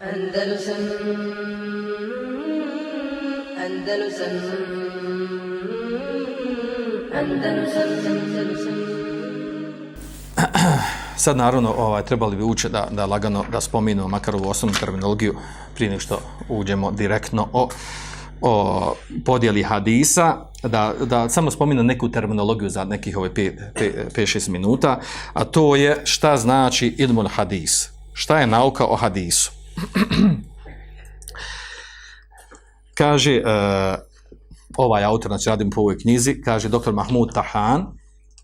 Andalusam Andalusam Andalusam Andalusam Sad naravno ovaj trebali bi ući da, da lagano da spominu makar ovu osnovnu terminologiju prije nego što uđemo direktno o, o podjeli hadisa, da, da samo spominu neku terminologiju za nekih ove 5-6 minuta, a to je šta znači ilmul hadis. Šta je nauka o hadisu? kaže uh, ovaj autor, znači radim po ovoj knjizi, kaže dr. Mahmud Tahan,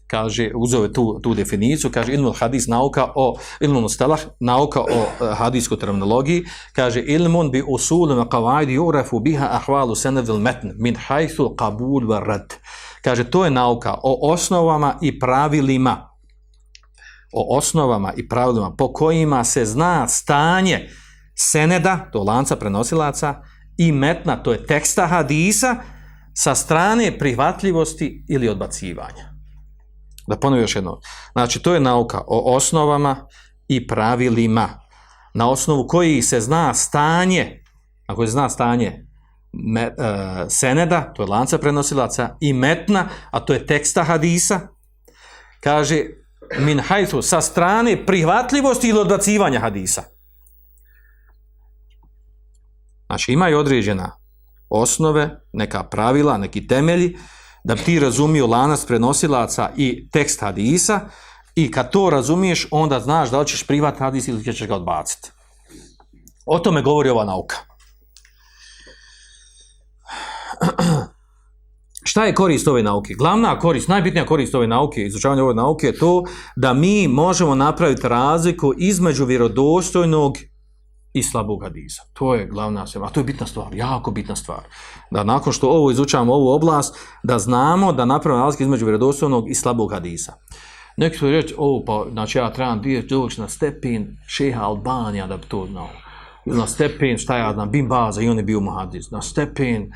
kaže, uzove tu, tu definiciju, kaže ilmul hadis nauka o, ilmul mustalah nauka o uh, hadiskoj terminologiji, kaže ilmun bi usulima qavaidi urafu biha ahvalu senevil metn min hajthu qabul wa rad. Kaže, to je nauka o osnovama i pravilima o osnovama i pravilima po kojima se zna stanje seneda, to lanca prenosilaca, i metna, to je teksta hadisa, sa strane prihvatljivosti ili odbacivanja. Da ponovim još jedno. Znači, to je nauka o osnovama i pravilima, na osnovu koji se zna stanje, ako se zna stanje me, e, seneda, to je lanca prenosilaca, i metna, a to je teksta hadisa, kaže, min hajthu, sa strane prihvatljivosti ili odbacivanja hadisa. Znači imaju određena osnove, neka pravila, neki temelji, da bi ti razumio lanac prenosilaca i tekst hadisa i kad to razumiješ, onda znaš da li ćeš privat hadis ili ćeš ga odbaciti. O tome govori ova nauka. Šta je korist ove nauke? Glavna korist, najbitnija korist ove nauke, izučavanje ove nauke je to da mi možemo napraviti razliku između vjerodostojnog i slabog hadisa. To je glavna stvar, a to je bitna stvar, jako bitna stvar. Da nakon što ovo izučavamo ovu oblast, da znamo da napravimo razliku između vjerodostojnog i slabog hadisa. Neki su reći, ovo pa, znači ja trebam doći na stepin šeha Albanija da bi to znao. Na stepin, šta ja znam, Bin Baza i on je bio muhadis. Na stepin,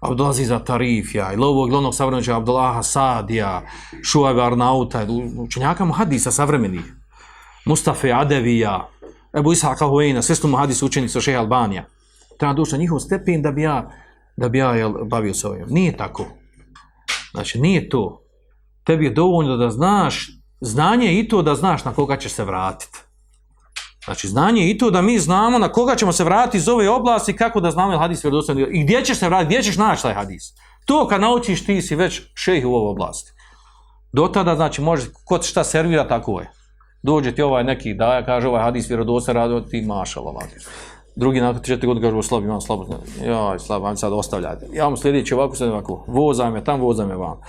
Abdulazi za Tarifja, ili ovog glavnog savremenića Abdullaha Sadija, Šuajba Arnauta, učenjaka muhadisa savremenih, Mustafa Adevija, Ebu Ishaka Huayna, sve su mu hadis učeni sa šeha Albanija. Treba doći na njihov stepen da bi ja, da bi ja jel, bavio se ovim. Nije tako. Znači, nije to. Tebi je dovoljno da znaš, znanje i to da znaš na koga ćeš se vratiti. Znači, znanje i to da mi znamo na koga ćemo se vratiti iz ove oblasti, kako da znamo hadis vjerodostojno i gdje ćeš se vratiti, gdje ćeš naći taj hadis. To kad naučiš, ti si već šejh u ovoj oblasti. Do tada, znači, može, kod šta servira, tako je dođe ti ovaj neki daja, kaže ovaj hadis vjerodosa radio, ti mašala ovaj. Drugi nakon četiri godine kaže, slab, imam slabo, ja, slab, vam sad ostavljajte. Ja mu sljedeći ovako, sad ovako, vozaj me tam, vozaj me vam.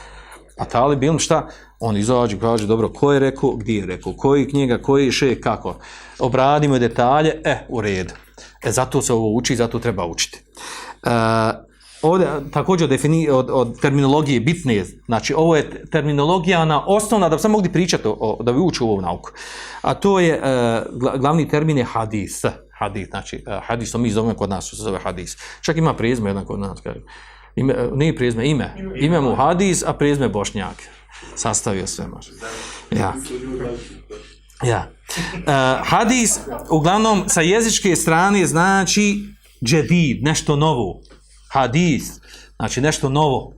A tali bil šta? On izađe, kaže, dobro, ko je rekao, gdje je rekao, koji knjiga, koji še, kako? Obradimo detalje, e, u redu. E, zato se ovo uči, zato treba učiti. E, ovdje također od, defini, od, od terminologije bitne, znači ovo je terminologija na osnovna, da bi sam mogli pričati, o, da bi učio ovu nauku. A to je, e, glavni termin je hadis, hadis, znači uh, hadis, to mi zovemo kod nas, se zove hadis. Čak ima prizme jedan kod nas, kažem. Ime, e, nije prizme, ime. Ime mu hadis, a prizme bošnjak. Sastavio sve, može. Ja. Ja. E, hadis, uglavnom, sa jezičke strane znači džedid, nešto novo hadis, znači nešto novo,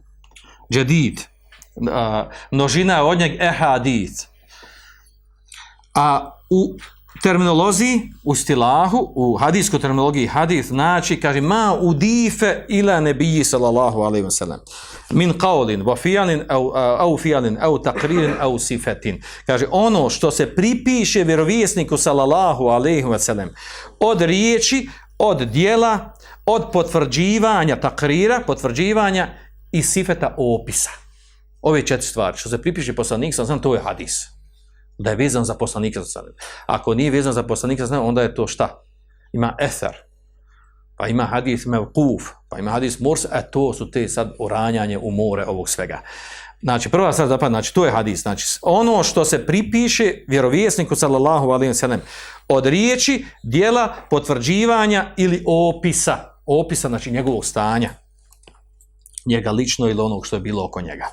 džedid, množina od njeg ehadis. A u terminologiji, u stilahu, u hadijskoj terminologiji hadis, znači, kaže, ma udife ila nebiji sallallahu alaihi wa sallam. Min qaulin, wa fijalin, au, au fijalin, au takririn, au sifetin. Kaže, ono što se pripiše vjerovjesniku sallallahu alaihi wa sallam, od riječi, od dijela, od potvrđivanja takrira, potvrđivanja i sifeta opisa. Ove četiri stvari, što se pripiše poslanik, sam znam, to je hadis. Da je vezan za poslanika, sam znam. Ako nije vezan za poslanika, znam, onda je to šta? Ima ether, pa ima hadis mevkuf, pa ima hadis mors, a e, to su te sad oranjanje u more ovog svega. Znači, prva stvar zapad, znači, to je hadis. Znači, ono što se pripiše vjerovjesniku, sallallahu alaihi wa sallam, od riječi, dijela, potvrđivanja ili opisa opisa znači njegovog stanja njega lično ili onog što je bilo oko njega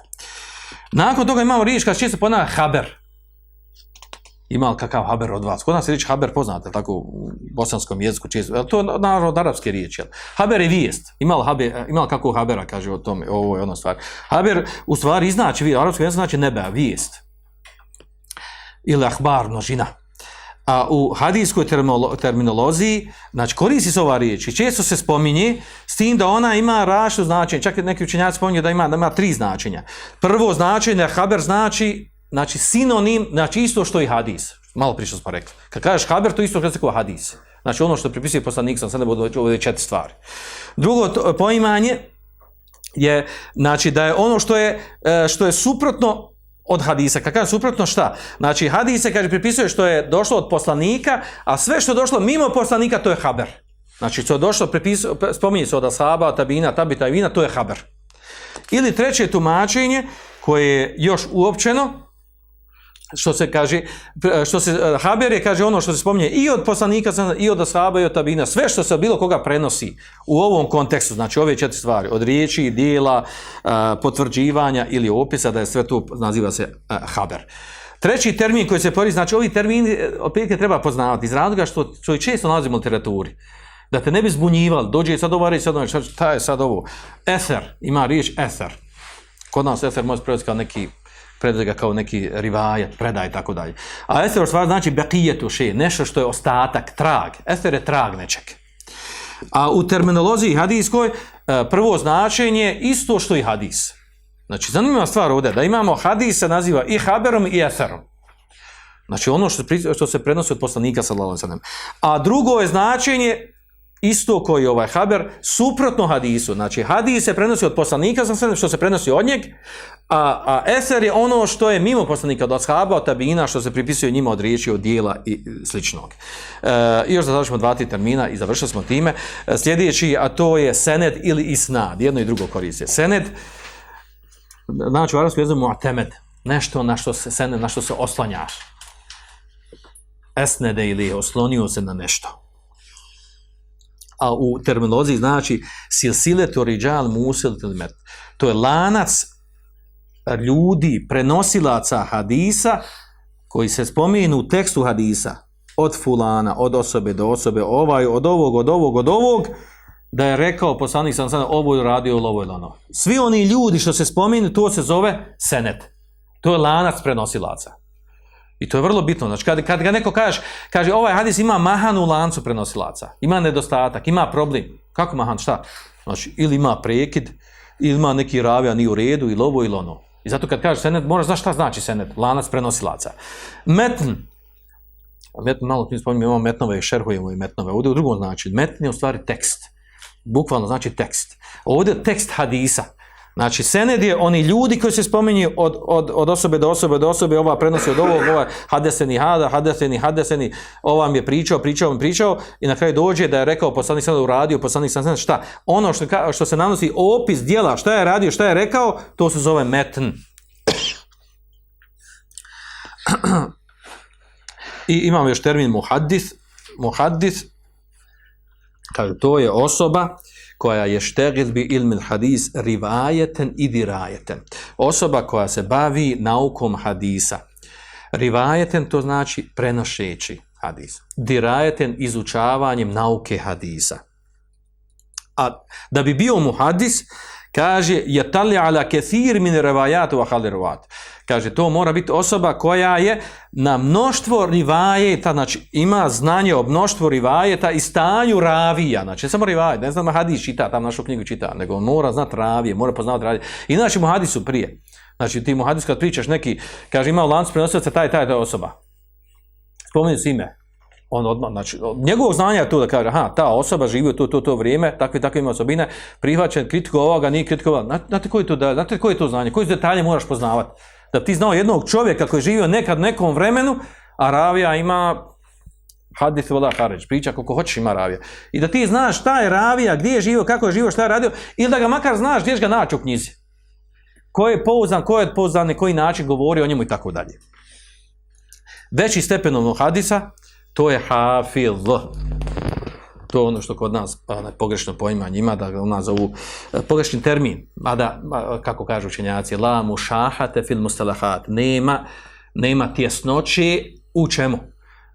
nakon toga imamo riječ kada će ponavlja haber Ima li kakav haber od vas? Kod nas je riječ haber poznate, tako u bosanskom jeziku često. Je to naravno od arapske riječi? jel? Haber je vijest. Ima li, haber, eh, ima li kakvog habera, kaže o tome, ovo je ono stvar. Haber u stvari znači, vijest, arapskom jeziku znači nebe, vijest. Ili ahbar, množina. A u hadijskoj termolo- terminologiji, znači koristi se ova riječ i često se spominje s tim da ona ima raštu značenje. Čak neki učenjaci spominju da ima, da ima tri značenja. Prvo značenje, haber znači, znači sinonim, znači isto što i hadis. Malo prije što smo rekli. Kad kažeš haber, to isto što se kao hadis. Znači ono što pripisuje poslanik sam, sada budu ove četiri stvari. Drugo to, poimanje je, znači da je ono što je, e, što je suprotno od hadisa. Kad kaže suprotno šta? Znači hadise kaže pripisuje što je došlo od poslanika, a sve što je došlo mimo poslanika to je haber. Znači što je došlo pripisuje spominje se od asaba, tabina, tabita i vina, to je haber. Ili treće tumačenje koje je još uopćeno što se kaže eh, što se eh, haber je kaže ono što se spominje i od poslanika i od ashaba i od tabina sve što se bilo koga prenosi u ovom kontekstu znači ove četiri stvari od riječi dijela eh, potvrđivanja ili opisa da je sve to naziva se haber. Treći termin koji se pori, znači ovi termini opet treba poznavati iz razloga što što i često nalazimo u literaturi. Da te ne bi zbunjivali dođe sad ova reći sad ovo šta je sad ovo? Eser ima riječ eser. Kod nas eser može prevesti kao neki predaj ga kao neki rivajet, predaj i tako dalje. A eser stvar znači bekijetu še, nešto što je ostatak, trag. Eser je trag nečeg. A u terminologiji hadijskoj e, prvo značenje isto što i hadis. Znači, zanimljiva stvar ovdje, da imamo hadis se naziva i haberom i eserom. Znači, ono što, što se prenosi od poslanika, sallallahu alejhi ve sellem. A drugo je značenje isto koji ovaj haber, suprotno hadisu. Znači, hadis se prenosi od poslanika, sam što se prenosi od njeg, a, a eser je ono što je mimo poslanika, od ashaba, od tabina, što se pripisuje njima od riječi, od dijela i sličnog. E, I još da završimo dva, tri termina i završili smo time. E, sljedeći, a to je sened ili isnad, jedno i drugo koriste. Sened, znači u arabskom jeziku mu'temed, nešto na što se sened, na što se oslanjaš. Esnede ili oslonio se na nešto a u terminologiji znači silsiletu riđal musil tilmet. To je lanac ljudi, prenosilaca hadisa, koji se spominu u tekstu hadisa, od fulana, od osobe do osobe, ovaj, od ovog, od ovog, od ovog, da je rekao poslanik sam sam, ovo je radio, ovo je ono. Svi oni ljudi što se spominu, to se zove senet. To je lanac prenosilaca. I to je vrlo bitno. Znači, kad, kad ga neko kaže, kaže, ovaj hadis ima mahan u lancu prenosilaca, ima nedostatak, ima problem. Kako mahan, šta? Znači, ili ima prekid, ili ima neki ravija ni u redu, ili ovo, ili ono. I zato kad kaže senet, moraš znaš šta znači senet, lanac prenosilaca. Metn, metn, malo tim spominjem, imamo metnove i šerhujemo i metnove. Ovdje u drugom znači, metn je u stvari tekst. Bukvalno znači tekst. Ovdje je tekst hadisa. Znači, sened je oni ljudi koji se spominju od, od, od osobe do osobe do osobe, ova prenosi od ovog, ova hadeseni hada, hadeseni, hadeseni, ova mi je pričao, pričao, mi pričao, i na kraju dođe da je rekao poslanik sam uradio, poslanik sam šta? Ono što, što se nanosi opis dijela, šta je radio, šta je rekao, to se zove metn. I imam još termin muhaddis, muhaddis, kaže, to je osoba, koja je štegil bi ilmil hadis rivajeten i dirajeten. Osoba koja se bavi naukom hadisa. Rivajeten to znači prenošeći hadis. Dirajeten izučavanjem nauke hadisa. A da bi bio mu hadis, kaže je tali ala kethir min rivajatu wa haliruvat. Kaže, to mora biti osoba koja je na mnoštvo rivajeta, znači ima znanje o mnoštvu rivajeta i stanju ravija, znači samo rivajet, ne znam hadis čita, tam našu knjigu čita, nego on mora znati ravije, mora poznati ravije. Inače mu hadisu prije. Znači ti mu hadis kad pričaš neki, kaže ima u lancu prenosilaca taj, taj, taj osoba. Spomeni si ime. On odmah, znači, njegovog znanja je to da kaže, aha, ta osoba živi u to, to, to vrijeme, takve, takve ima osobine, prihvaćen, kritiko ovoga, nije kritiko ovoga. Znate koji je to, da, znate koji je to znanje, koji detalje moraš poznavati? da ti znao jednog čovjeka koji je živio nekad nekom vremenu, a ravija ima hadith vola haređ, priča koliko hoćeš ima ravija. I da ti znaš šta je ravija, gdje je živio, kako je živio, šta je radio, ili da ga makar znaš gdje ga naći u knjizi. Ko je pouzan, ko je pouzan, na koji način govori o njemu i tako dalje. Veći stepenovno hadisa, to je hafiz. to je ono što kod nas pa onaj, pogrešno poimanje ima, da ga ona zovu e, pogrešni termin, mada, kako kažu učenjaci, la mušahate fil mustalahat, nema, nema tjesnoći U čemu?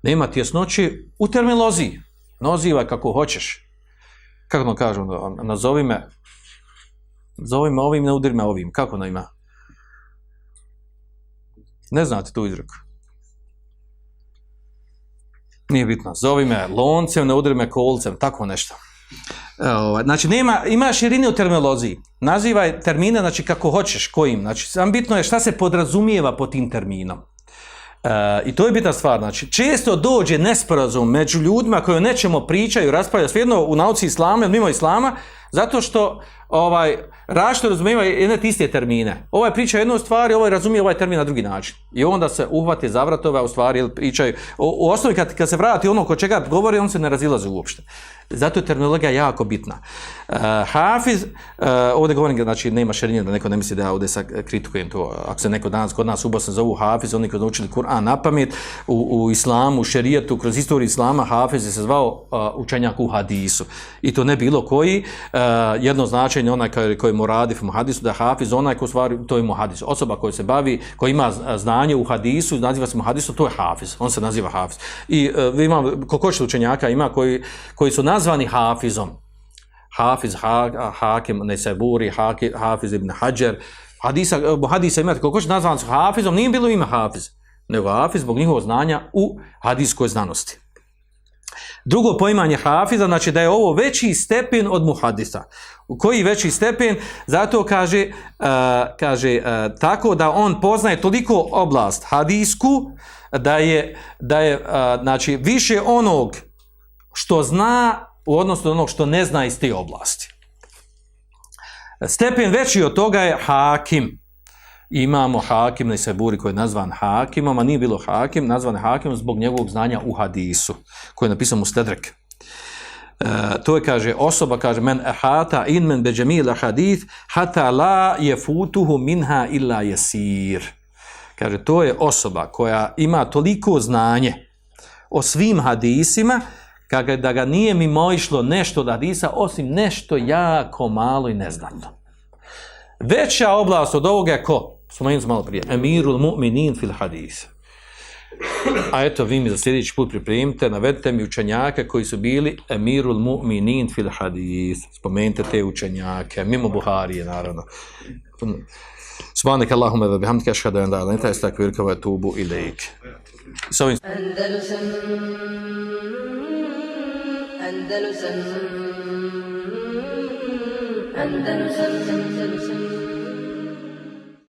Nema tjesnoći u terminoloziji. Noziva kako hoćeš. Kako ono kažu, nazovi me, zovi me ovim, ne udiri me ovim. Kako ono ima? Ne znate tu izreku. Nije bitno. Zovi me loncem, ne udri me kolcem, tako nešto. E, ovaj, znači, nema, ima širine u terminologiji. Nazivaj termine, znači, kako hoćeš, kojim. Znači, sam bitno je šta se podrazumijeva pod tim terminom. E, I to je bitna stvar. Znači, često dođe nesporazum među ljudima koji o nečemu pričaju, raspravljaju svejedno u nauci islama, mimo islama, zato što ovaj, različito razumijeva jedne tiste termine. Ovaj priča jednu stvar, ovaj razumije ovaj termin na drugi način. I onda se uhvati za vratove, u stvari ili pričaju. U, u osnovi kad, kad se vrati ono ko čega govori, on se ne razilazi uopšte. Zato je terminologija jako bitna. Uh, Hafiz, uh, ovdje govorim, znači nema šerinja da neko ne misli da ja ovdje sad kritikujem to. Ako se neko danas kod nas u Bosni zovu Hafiz, oni koji naučili Kur'an na pamet, u, u islamu, u šerijetu, kroz istoriju islama, Hafiz je se zvao uh, učenjak u hadisu. I to ne bilo koji, uh, Eh, jedno značenje onaj koji, koji muradif u hadisu, da Hafiz onaj ko stvari, to je muhadis. Osoba koja se bavi, koja ima eh, znanje u hadisu, naziva se muhadisu, to je Hafiz. On se naziva Hafiz. I eh, uh, ima, koliko učenjaka ima koji, koji su nazvani Hafizom. Hafiz, ha, Hakim, Neseburi, Hafiz ibn Hajar. Hadisa, hadisa imate, koliko što nazvan su Hafizom, nije bilo ime Hafiz, nego Hafiz zbog njihovog znanja u hadiskoj znanosti. Drugo poimanje Hafiza, znači da je ovo veći stepen od muhadisa. U koji veći stepen? Zato kaže, uh, kaže uh, tako da on poznaje toliko oblast hadisku, da je, da je uh, znači, više onog što zna u odnosu onog što ne zna iz te oblasti. Stepen veći od toga je hakim. Imamo hakim na Isaburi koji je nazvan hakimom, a nije bilo hakim, nazvan hakimom zbog njegovog znanja u hadisu, koji je napisan u Stedrek. E, to je, kaže, osoba, kaže, men ehata in men beđemila hadith, hata la je futuhu minha illa jesir. Kaže, to je osoba koja ima toliko znanje o svim hadisima, kaže, da ga nije mimoišlo nešto od hadisa, osim nešto jako malo i neznatno. Veća oblast od ovoga je ko? Spomenuli smo malo prije. Emirul mu'minin fil hadis. A eto, vi mi za sljedeći put pripremite, navedite mi učenjaka koji su bili emirul mu'minin fil hadis. Spomenite te učenjake, mimo Buharije, naravno. Subhanak Allahumma wa bihamdika ashhadu an la ilaha illa anta astaghfiruka wa atubu ilaik. So Andalusam Andalusam Andalusam Andalusam